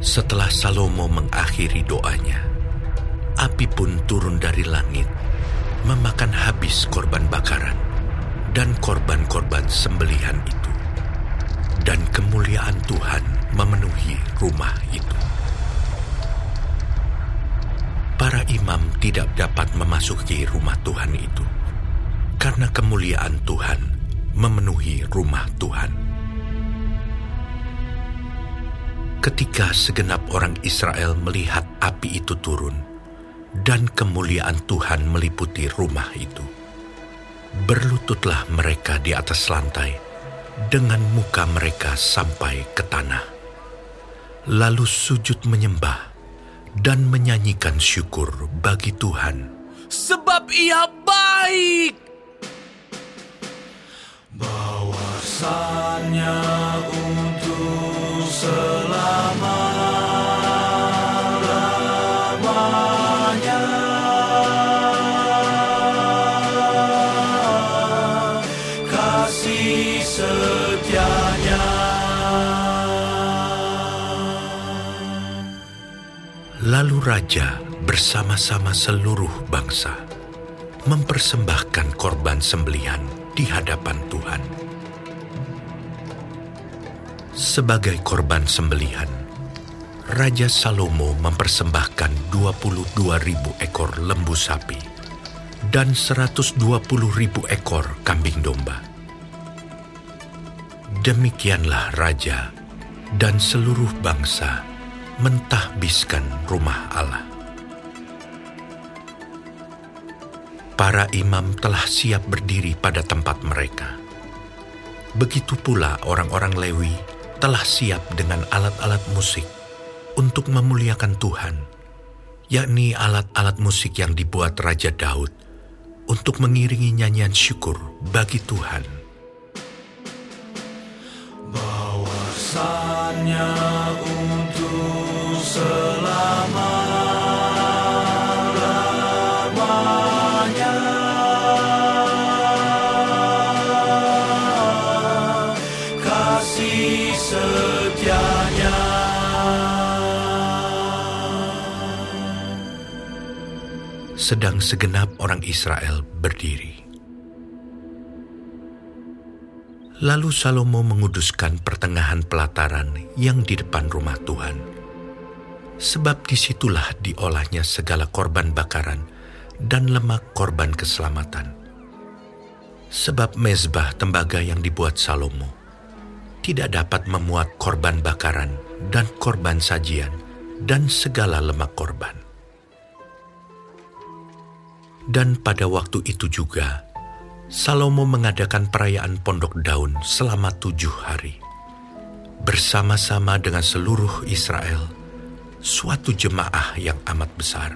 Setelah Salomo mengakhiri doanya, api pun turun dari langit, memakan habis korban bakaran dan korban-korban sembelihan itu. Dan kemuliaan Tuhan memenuhi rumah itu. Para imam tidak dapat memasuki rumah Tuhan itu, karena kemuliaan Tuhan memenuhi rumah Tuhan. Ketika segenap orang Israel melihat api itu turun, dan kemuliaan Tuhan meliputi rumah itu, berlututlah mereka di atas lantai dengan muka mereka sampai ke tanah. Lalu sujud menyembah dan menyanyikan syukur bagi Tuhan. Sebab ia baik. Bahwasannya untuk raja bersama-sama seluruh bangsa mempersembahkan korban sembelihan di hadapan Tuhan. Sebagai korban sembelihan, Raja Salomo mempersembahkan 22 ribu ekor lembu sapi dan 120 ribu ekor kambing domba. Demikianlah raja dan seluruh bangsa mentahbiskan rumah Allah. Para imam telah siap berdiri pada tempat mereka. Begitu pula orang-orang Lewi telah siap dengan alat-alat musik untuk memuliakan Tuhan, yakni alat-alat musik yang dibuat Raja Daud untuk mengiringi nyanyian syukur bagi Tuhan. Bahwasannya untuk selama-lamanya Kasih setianya sedang segenap orang Israel berdiri. Lalu Salomo menguduskan pertengahan pelataran yang di depan rumah Tuhan. Sebab di situlah diolahnya segala korban bakaran dan lemak korban keselamatan. Sebab mezbah tembaga yang dibuat Salomo tidak dapat memuat korban bakaran dan korban sajian dan segala lemak korban. Dan pada waktu itu juga, Salomo mengadakan perayaan Pondok Daun selama tujuh hari. Bersama-sama dengan seluruh Israel, suatu jemaah yang amat besar.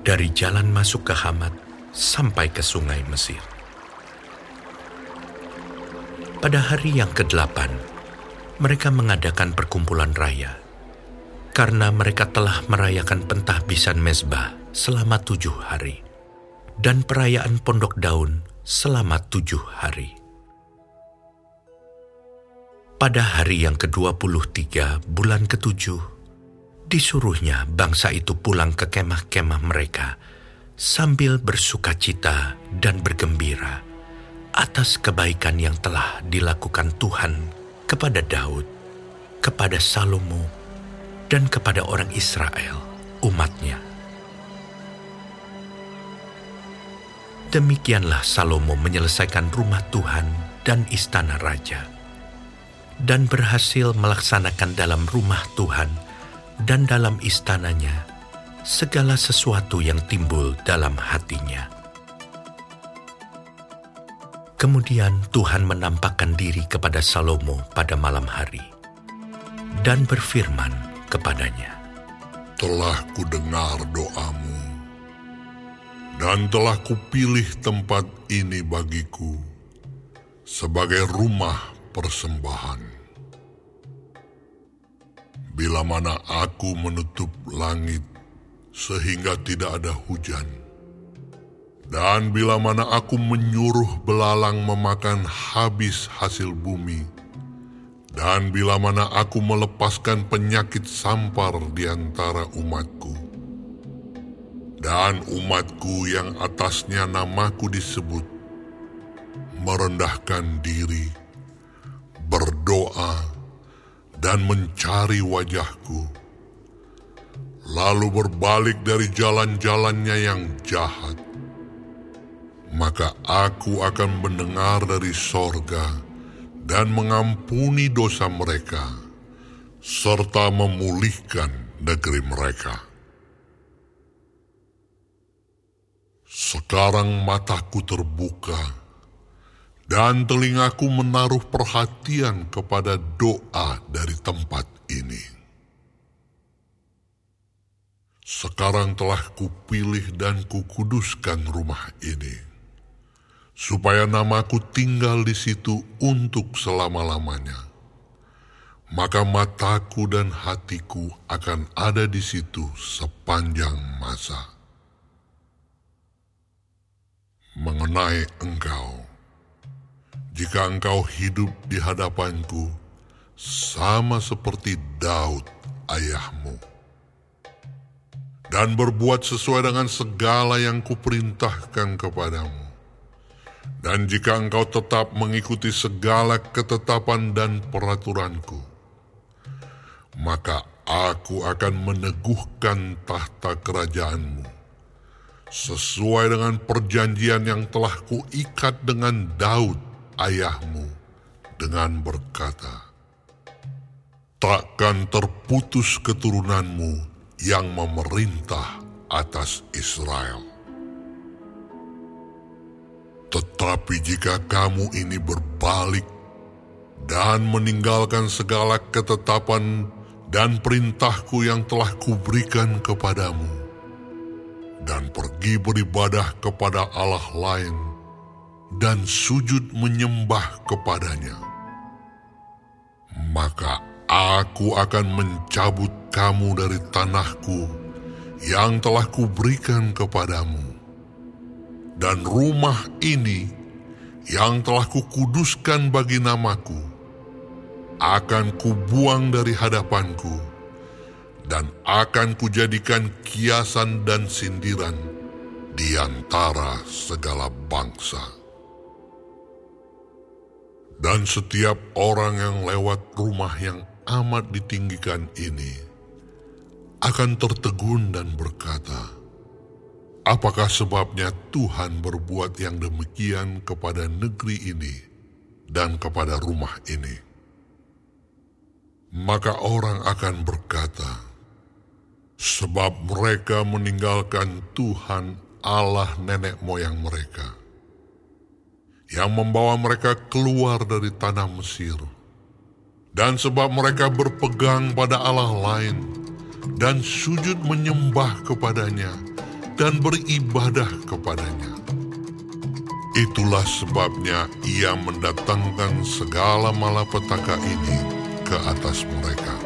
Dari jalan masuk ke Hamat sampai ke sungai Mesir. Pada hari yang ke-8, mereka mengadakan perkumpulan raya. Karena mereka telah merayakan pentahbisan mezbah selama tujuh hari dan perayaan Pondok Daun selama tujuh hari. Pada hari yang ke-23 bulan ketujuh, disuruhnya bangsa itu pulang ke kemah-kemah mereka sambil bersuka cita dan bergembira atas kebaikan yang telah dilakukan Tuhan kepada Daud, kepada Salomo, dan kepada orang Israel, umatnya. Demikianlah Salomo menyelesaikan rumah Tuhan dan istana raja, dan berhasil melaksanakan dalam rumah Tuhan dan dalam istananya segala sesuatu yang timbul dalam hatinya. Kemudian Tuhan menampakkan diri kepada Salomo pada malam hari dan berfirman kepadanya, Telah kudengar doamu, dan telah kupilih tempat ini bagiku sebagai rumah persembahan. Bila mana aku menutup langit sehingga tidak ada hujan, dan bila mana aku menyuruh belalang memakan habis hasil bumi, Dan bila mana aku melepaskan penyakit sampar di antara umatku, dan umatku yang atasnya namaku disebut, merendahkan diri, berdoa, dan mencari wajahku, lalu berbalik dari jalan-jalannya yang jahat, maka aku akan mendengar dari sorga dan mengampuni dosa mereka, serta memulihkan negeri mereka. Sekarang mataku terbuka, dan telingaku menaruh perhatian kepada doa dari tempat ini. Sekarang telah kupilih dan kukuduskan rumah ini supaya namaku tinggal di situ untuk selama-lamanya. Maka mataku dan hatiku akan ada di situ sepanjang masa. Mengenai engkau, jika engkau hidup di hadapanku, sama seperti Daud ayahmu, dan berbuat sesuai dengan segala yang kuperintahkan kepadamu, dan jika engkau tetap mengikuti segala ketetapan dan peraturanku, maka aku akan meneguhkan tahta kerajaanmu sesuai dengan perjanjian yang telah kuikat dengan Daud ayahmu dengan berkata, Takkan terputus keturunanmu yang memerintah atas Israel. Tetapi jika kamu ini berbalik dan meninggalkan segala ketetapan dan perintahku yang telah kuberikan kepadamu, dan pergi beribadah kepada Allah lain, dan sujud menyembah kepadanya, maka aku akan mencabut kamu dari tanahku yang telah kuberikan kepadamu dan rumah ini yang telah kukuduskan bagi namaku akan kubuang dari hadapanku dan akan kujadikan kiasan dan sindiran di antara segala bangsa. Dan setiap orang yang lewat rumah yang amat ditinggikan ini akan tertegun dan berkata, Apakah sebabnya Tuhan berbuat yang demikian kepada negeri ini dan kepada rumah ini? Maka orang akan berkata, sebab mereka meninggalkan Tuhan Allah nenek moyang mereka, yang membawa mereka keluar dari tanah Mesir, dan sebab mereka berpegang pada Allah lain dan sujud menyembah kepadanya, dan beribadah kepadanya. Itulah sebabnya ia mendatangkan segala malapetaka ini ke atas mereka.